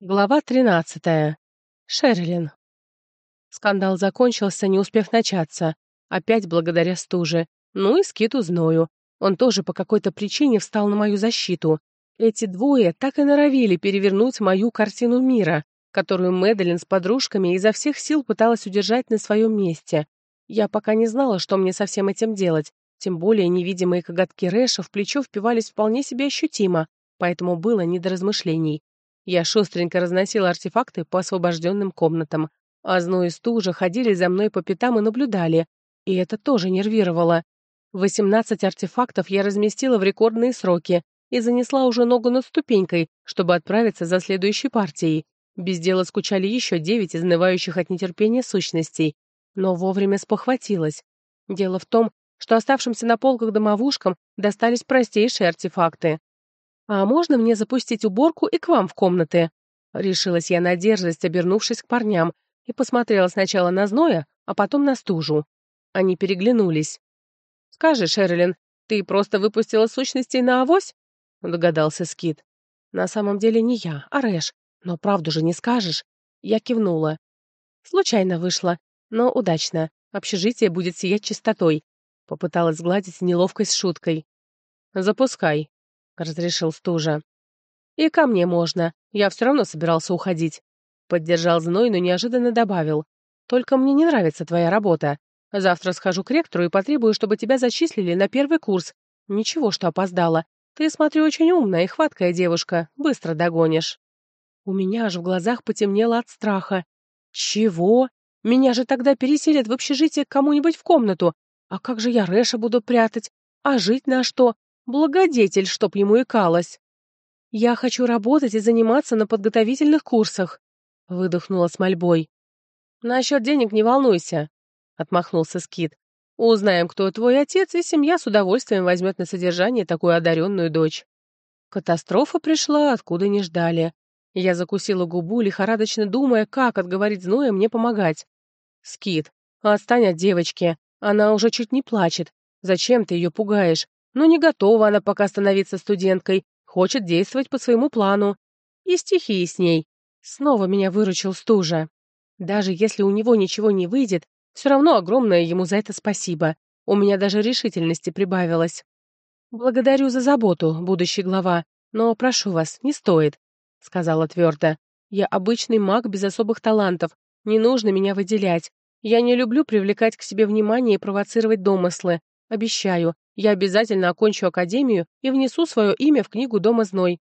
Глава 13. Шерлин. Скандал закончился, не успев начаться. Опять благодаря стуже. Ну и скиту зною. Он тоже по какой-то причине встал на мою защиту. Эти двое так и норовили перевернуть мою картину мира, которую Мэдалин с подружками изо всех сил пыталась удержать на своем месте. Я пока не знала, что мне со всем этим делать, тем более невидимые коготки Рэша в плечо впивались вполне себе ощутимо, поэтому было не до размышлений. Я шустренько разносила артефакты по освобожденным комнатам. Азну и Сту уже ходили за мной по пятам и наблюдали, и это тоже нервировало. Восемнадцать артефактов я разместила в рекордные сроки и занесла уже ногу над ступенькой, чтобы отправиться за следующей партией. Без дела скучали еще девять изнывающих от нетерпения сущностей, но вовремя спохватилась. Дело в том, что оставшимся на полках домовушкам достались простейшие артефакты. А можно мне запустить уборку и к вам в комнаты?» Решилась я на дерзость, обернувшись к парням, и посмотрела сначала на Зноя, а потом на стужу. Они переглянулись. «Скажи, Шерлин, ты просто выпустила сущностей на авось?» — догадался Скит. «На самом деле не я, а Рэш. Но правду же не скажешь». Я кивнула. «Случайно вышло, но удачно. Общежитие будет сиять чистотой». Попыталась сгладить неловкость шуткой. «Запускай», разрешил стужа. «И ко мне можно. Я все равно собирался уходить». Поддержал Зной, но неожиданно добавил. «Только мне не нравится твоя работа. Завтра схожу к ректору и потребую, чтобы тебя зачислили на первый курс. Ничего, что опоздала. Ты, смотрю, очень умная и хваткая девушка. Быстро догонишь». У меня аж в глазах потемнело от страха. «Чего? Меня же тогда переселят в общежитие к кому-нибудь в комнату. А как же я Рэша буду прятать? А жить на что? благодетель, чтоб ему икалось. Я хочу работать и заниматься на подготовительных курсах, выдохнула с мольбой. Насчет денег не волнуйся, отмахнулся Скит. Узнаем, кто твой отец, и семья с удовольствием возьмет на содержание такую одаренную дочь. Катастрофа пришла, откуда не ждали. Я закусила губу, лихорадочно думая, как отговорить Зноя мне помогать. «Скит, отстань от девочки. Она уже чуть не плачет. Зачем ты ее пугаешь? но не готова она пока становиться студенткой, хочет действовать по своему плану. И стихии с ней. Снова меня выручил стужа. Даже если у него ничего не выйдет, все равно огромное ему за это спасибо. У меня даже решительности прибавилось. «Благодарю за заботу, будущий глава, но прошу вас, не стоит», — сказала твердо. «Я обычный маг без особых талантов, не нужно меня выделять. Я не люблю привлекать к себе внимание и провоцировать домыслы. Обещаю, я обязательно окончу академию и внесу свое имя в книгу Дома Зной.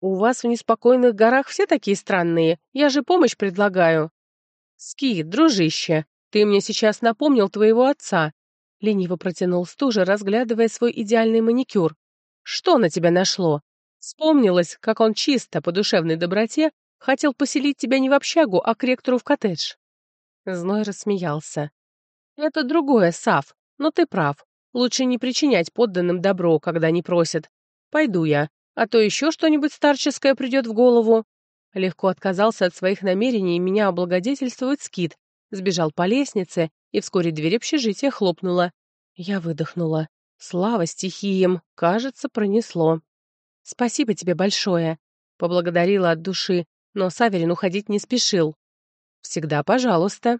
У вас в неспокойных горах все такие странные, я же помощь предлагаю. Ски, дружище, ты мне сейчас напомнил твоего отца. Лениво протянул стужа, разглядывая свой идеальный маникюр. Что на тебя нашло? Вспомнилось, как он чисто, по душевной доброте, хотел поселить тебя не в общагу, а к ректору в коттедж. Зной рассмеялся. Это другое, Сав, но ты прав. Лучше не причинять подданным добро, когда не просят. Пойду я, а то еще что-нибудь старческое придет в голову». Легко отказался от своих намерений меня облагодетельствовать скит, сбежал по лестнице, и вскоре дверь общежития хлопнула. Я выдохнула. Слава стихиям, кажется, пронесло. «Спасибо тебе большое», — поблагодарила от души, но Саверин уходить не спешил. «Всегда пожалуйста».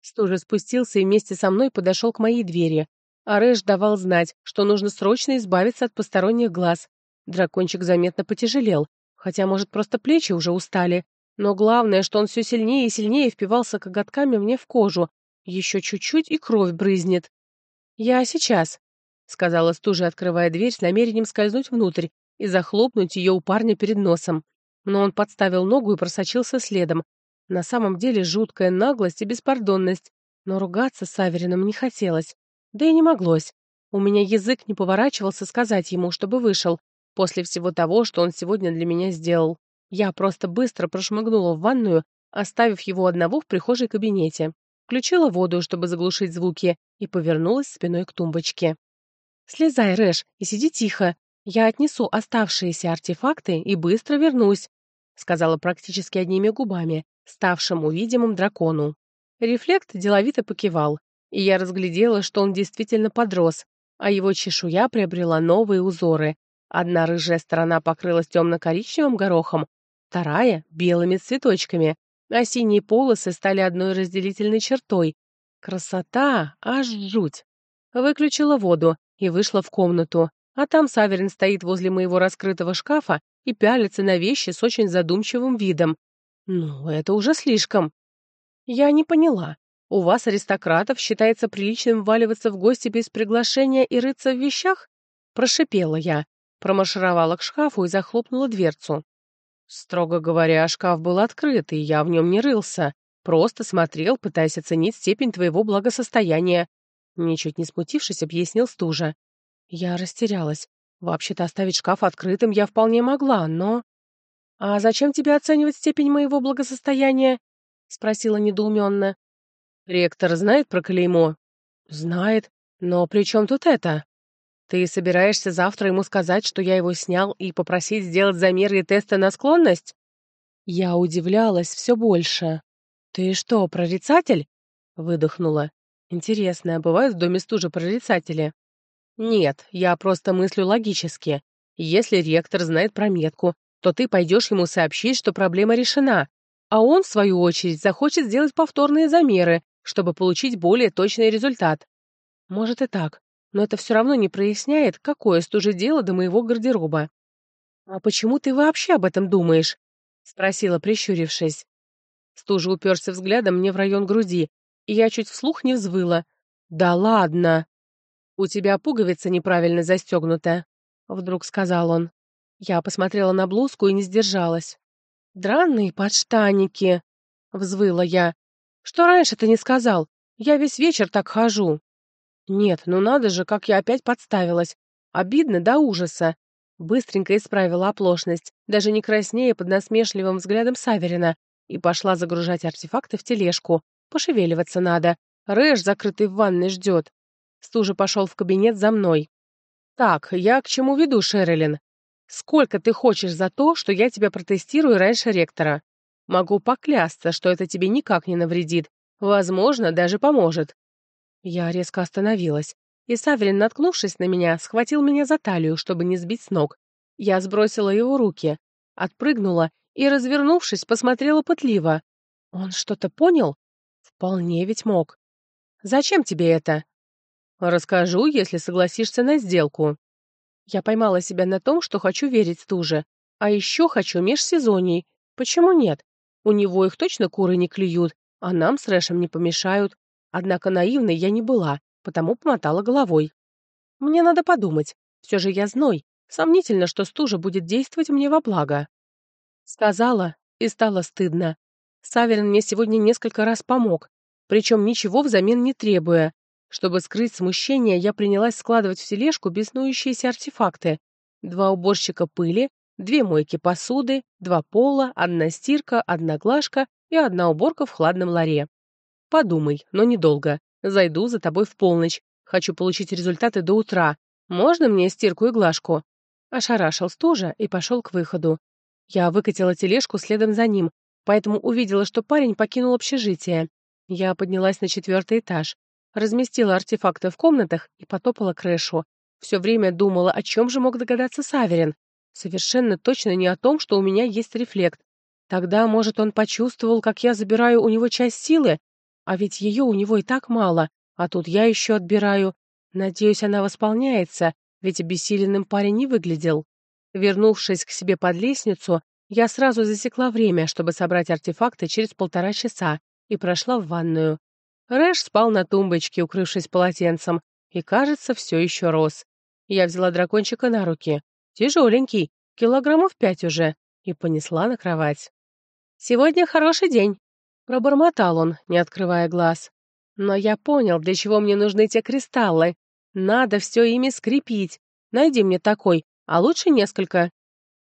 Стужа спустился и вместе со мной подошел к моей двери, Арыш давал знать, что нужно срочно избавиться от посторонних глаз. Дракончик заметно потяжелел, хотя, может, просто плечи уже устали. Но главное, что он все сильнее и сильнее впивался коготками мне в кожу. Еще чуть-чуть, и кровь брызнет. «Я сейчас», — сказала стужа, открывая дверь с намерением скользнуть внутрь и захлопнуть ее у парня перед носом. Но он подставил ногу и просочился следом. На самом деле жуткая наглость и беспардонность, но ругаться с Аверином не хотелось. Да и не моглось. У меня язык не поворачивался сказать ему, чтобы вышел, после всего того, что он сегодня для меня сделал. Я просто быстро прошмыгнула в ванную, оставив его одного в прихожей кабинете. Включила воду, чтобы заглушить звуки, и повернулась спиной к тумбочке. «Слезай, Рэш, и сиди тихо. Я отнесу оставшиеся артефакты и быстро вернусь», сказала практически одними губами, ставшему видимым дракону. Рефлект деловито покивал, и я разглядела, что он действительно подрос, а его чешуя приобрела новые узоры. Одна рыжая сторона покрылась темно-коричневым горохом, вторая — белыми цветочками, а синие полосы стали одной разделительной чертой. Красота! Аж жуть! Выключила воду и вышла в комнату, а там Саверин стоит возле моего раскрытого шкафа и пялится на вещи с очень задумчивым видом. Ну, это уже слишком. Я не поняла, у вас, аристократов, считается приличным вваливаться в гости без приглашения и рыться в вещах? Прошипела я, промаршировала к шкафу и захлопнула дверцу. Строго говоря, шкаф был открыт, и я в нем не рылся. Просто смотрел, пытаясь оценить степень твоего благосостояния. Ничуть не смутившись, объяснил стужа. Я растерялась. Вообще-то оставить шкаф открытым я вполне могла, но... «А зачем тебе оценивать степень моего благосостояния?» — спросила недоуменно. «Ректор знает про клеймо?» «Знает. Но при чем тут это?» «Ты собираешься завтра ему сказать, что я его снял, и попросить сделать замеры и тесты на склонность?» Я удивлялась все больше. «Ты что, прорицатель?» — выдохнула. «Интересно, а бывают в доме стужи прорицатели?» «Нет, я просто мыслю логически. Если ректор знает про метку, то ты пойдешь ему сообщить, что проблема решена, а он, в свою очередь, захочет сделать повторные замеры, чтобы получить более точный результат. Может и так, но это все равно не проясняет, какое стуже дело до моего гардероба. «А почему ты вообще об этом думаешь?» — спросила, прищурившись. Стужа уперся взглядом мне в район груди, и я чуть вслух не взвыла. «Да ладно!» «У тебя пуговица неправильно застегнута», — вдруг сказал он. Я посмотрела на блузку и не сдержалась. «Дранные подштаники!» — взвыла я. Что раньше ты не сказал? Я весь вечер так хожу. Нет, ну надо же, как я опять подставилась. Обидно до ужаса. Быстренько исправила оплошность, даже не краснее под насмешливым взглядом Саверина, и пошла загружать артефакты в тележку. Пошевеливаться надо. Рэш, закрытый в ванной, ждет. Стужа пошел в кабинет за мной. «Так, я к чему веду, Шерлин? Сколько ты хочешь за то, что я тебя протестирую раньше ректора? Могу поклясться, что это тебе никак не навредит. Возможно, даже поможет». Я резко остановилась, и Савелин, наткнувшись на меня, схватил меня за талию, чтобы не сбить с ног. Я сбросила его руки, отпрыгнула и, развернувшись, посмотрела пытливо. «Он что-то понял? Вполне ведь мог. Зачем тебе это?» «Расскажу, если согласишься на сделку». Я поймала себя на том, что хочу верить туже. А еще хочу межсезоний. Почему нет? У него их точно куры не клюют, а нам с Рэшем не помешают. Однако наивной я не была, потому помотала головой. Мне надо подумать. Все же я зной. Сомнительно, что стужа будет действовать мне во благо. Сказала, и стало стыдно. Саверин мне сегодня несколько раз помог, причем ничего взамен не требуя. Чтобы скрыть смущение, я принялась складывать в тележку беснующиеся артефакты. Два уборщика пыли, две мойки посуды, два пола, одна стирка, одна глажка и одна уборка в хладном ларе. Подумай, но недолго. Зайду за тобой в полночь. Хочу получить результаты до утра. Можно мне стирку и глажку?» Ошарашил стужа и пошел к выходу. Я выкатила тележку следом за ним, поэтому увидела, что парень покинул общежитие. Я поднялась на четвертый этаж, разместила артефакты в комнатах и потопала крышу. Все время думала, о чем же мог догадаться Саверин совершенно точно не о том, что у меня есть рефлект. Тогда, может, он почувствовал, как я забираю у него часть силы, а ведь ее у него и так мало, а тут я еще отбираю. Надеюсь, она восполняется, ведь обессиленным парень не выглядел. Вернувшись к себе под лестницу, я сразу засекла время, чтобы собрать артефакты через полтора часа, и прошла в ванную. Рэш спал на тумбочке, укрывшись полотенцем, и, кажется, все еще рос. Я взяла дракончика на руки. «Тяжеленький, килограммов пять уже», и понесла на кровать. «Сегодня хороший день», — пробормотал он, не открывая глаз. «Но я понял, для чего мне нужны те кристаллы. Надо все ими скрепить. Найди мне такой, а лучше несколько».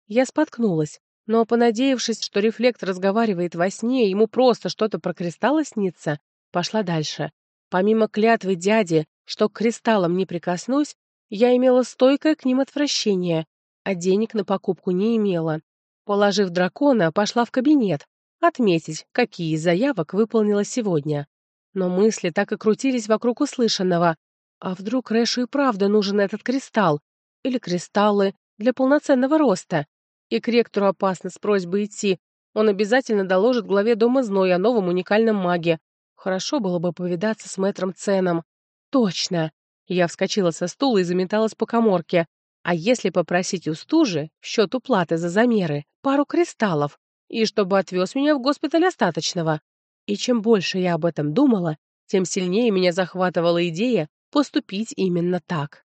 Я споткнулась, но, понадеявшись, что рефлект разговаривает во сне, ему просто что-то про кристаллы снится, пошла дальше. Помимо клятвы дяди, что к кристаллам не прикоснусь, я имела стойкое к ним отвращение, а денег на покупку не имела. Положив дракона, пошла в кабинет, отметить, какие заявок выполнила сегодня. Но мысли так и крутились вокруг услышанного. А вдруг Рэшу и правда нужен этот кристалл? Или кристаллы для полноценного роста? И к ректору опасно с просьбой идти. Он обязательно доложит главе дома Зной о новом уникальном маге. Хорошо было бы повидаться с мэтром Ценом. Точно! Я вскочила со стула и заметалась по коморке. А если попросить у стужи в счет уплаты за замеры, пару кристаллов, и чтобы отвез меня в госпиталь остаточного? И чем больше я об этом думала, тем сильнее меня захватывала идея поступить именно так.